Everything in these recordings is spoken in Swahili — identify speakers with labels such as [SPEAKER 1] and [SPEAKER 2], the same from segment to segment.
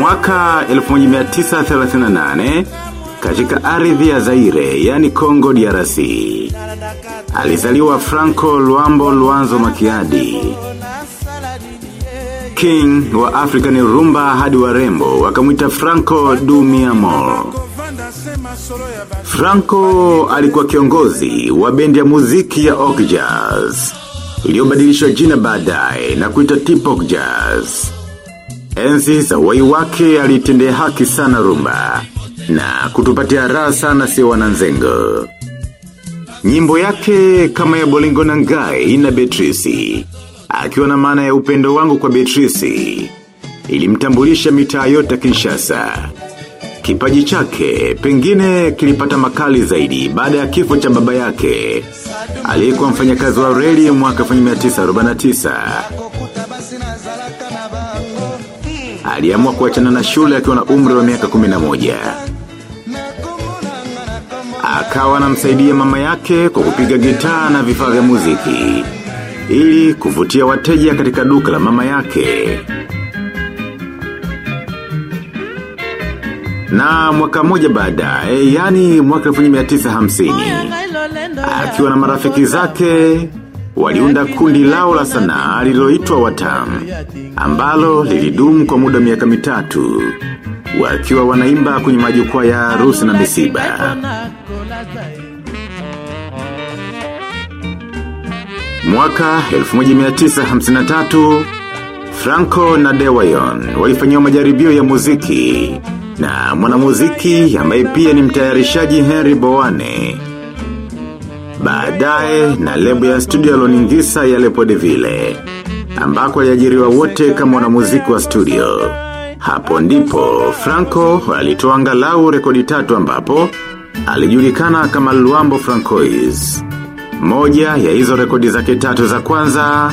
[SPEAKER 1] Mwaka 1938 katika ardhi ya Zaire, yani Congo DRC. Alizaliwa Franco Luambo Luanzo Makiadi. King wa African Rumba hadi warembo wakamwita Franco Dumiamo. Franco alikuwa kiongozi wa bendi ya muziki ya Oak Jazz iliyobadilishwa jina baadaye na kuita Tipok Jazz. Enzi za wai wake alitende haki sana rumba na kutupatia raha sana si wananzengo. Nyimbo yake kama ya Bolingo na Ngai na Beatrice akiwa na maana ya upendo wangu kwa Beatrice ilimtambulisha mitaa yote Kinshasa. Kipaji chake pengine kilipata makali zaidi baada ya kifo cha baba yake aliyekuwa mfanyakazi wa reli mwaka 1949. Aliamua kuachana na shule akiwa na umri wa miaka 11. Akawa anamsaidia mama yake kwa kupiga gitaa na vifaa vya muziki ili kuvutia wateja katika duka la mama yake. Na mwaka mmoja baadaye, yani mwaka 1950, akiwa na marafiki zake, waliunda kundi lao la sanaa liloitwa Watam, ambalo lilidumu kwa muda miaka mitatu, wakiwa wanaimba kwenye majukwaa ya harusi na misiba. Mwaka 1953, Franco na Dewayon walifanyiwa majaribio ya muziki na mwanamuziki ambaye pia ni mtayarishaji Henry Bowane. Baadaye na lebo ya studio aloningisa ya Lepode Vile, ambako aliajiriwa wote kama wanamuziki wa studio. Hapo ndipo Franco alitoa angalau rekodi tatu ambapo alijulikana kama Luambo Francois. Moja ya hizo rekodi zake tatu za kwanza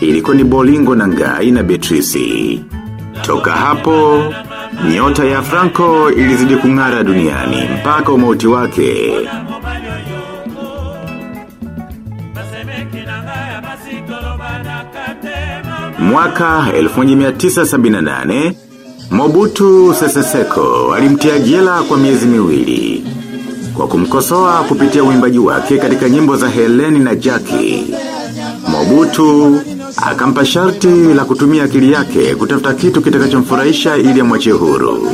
[SPEAKER 1] ilikuwa ni Bolingo na Ngai na Beatrice. Toka hapo, nyota ya Franco ilizidi kung'ara duniani mpaka umauti wake. Mwaka 1978, Mobutu Sese Seko alimtia jela kwa miezi miwili kwa kumkosoa kupitia uimbaji wake katika nyimbo za Heleni na Jackie. Mobutu akampa sharti la kutumia akili yake kutafuta kitu kitakachomfurahisha ili amwachie huru.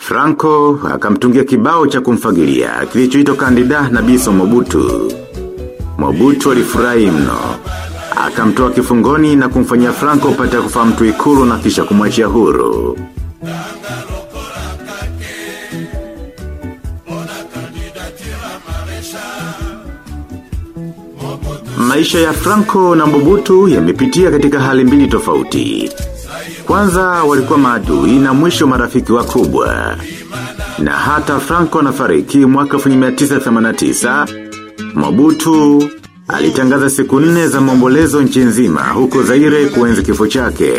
[SPEAKER 1] Franco akamtungia kibao cha kumfagilia kilichoitwa kandida na biso Mobutu. Mobutu alifurahi mno. Akamtoa kifungoni na kumfanyia Franco pata kufahamu tu ikulu na kisha kumwachia huru. Maisha ya Franco na Mobutu yamepitia katika hali mbili tofauti. Kwanza walikuwa maadui na mwisho marafiki wakubwa. Na hata Franco anafariki mwaka 1989, Mobutu alitangaza siku nne za maombolezo nchi nzima huko Zaire kuenzi kifo chake.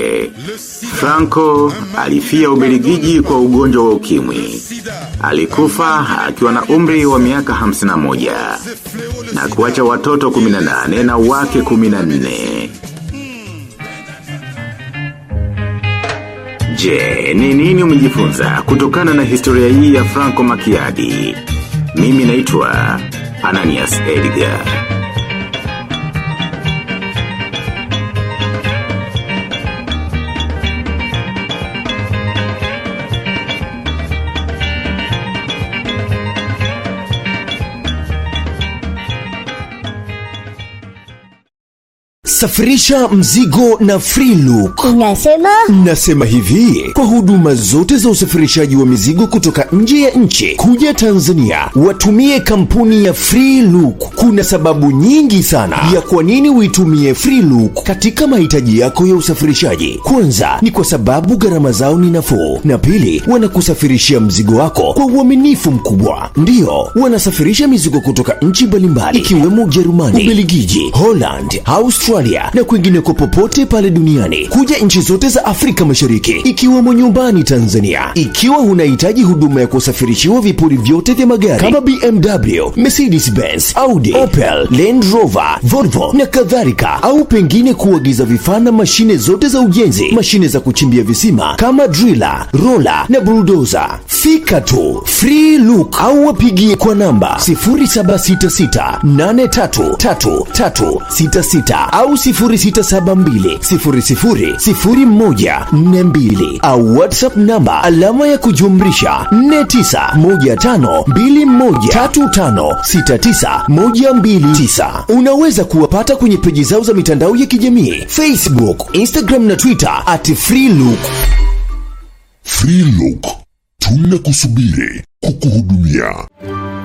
[SPEAKER 1] Franco alifia Ubelgiji kwa ugonjwa wa ukimwi. Alikufa akiwa na umri wa miaka 51 na kuacha watoto 18 na wake 14. Je, ni nini umejifunza kutokana na historia hii ya Franco Makiadi? Mimi naitwa Ananias Edgar.
[SPEAKER 2] Safirisha mzigo na Freelook.
[SPEAKER 3] Unasema?
[SPEAKER 2] Nasema hivi, kwa huduma zote za usafirishaji wa mizigo kutoka nje ya nchi kuja Tanzania, watumie kampuni ya Freelook. Kuna sababu nyingi sana ya kwa nini uitumie Freelook katika mahitaji yako ya usafirishaji. Kwanza ni kwa sababu gharama zao ni nafuu, na pili wanakusafirishia mzigo wako kwa uaminifu mkubwa. Ndiyo, wanasafirisha mizigo kutoka nchi mbalimbali ikiwemo Ujerumani, Ubelgiji, Holland, Australia Australia na kwingineko popote pale duniani kuja nchi zote za Afrika Mashariki ikiwemo nyumbani Tanzania. Ikiwa unahitaji huduma ya kusafirishiwa vipuri vyote vya magari kama BMW, Mercedes Benz, Audi, Opel, Land Rover, Volvo na kadhalika, au pengine kuagiza vifaa na mashine zote za ujenzi, mashine za kuchimbia visima kama driller, roller na bulldozer, fika tu Free Look au wapigie kwa namba 0766833366 au 0672000142 au WhatsApp namba alama ya kujumlisha 4915213569 unaweza kuwapata kwenye peji zao za mitandao ya kijamii Facebook, Instagram na Twitter at Freelook. Freelook,
[SPEAKER 3] Free Look, tunakusubiri kukuhudumia.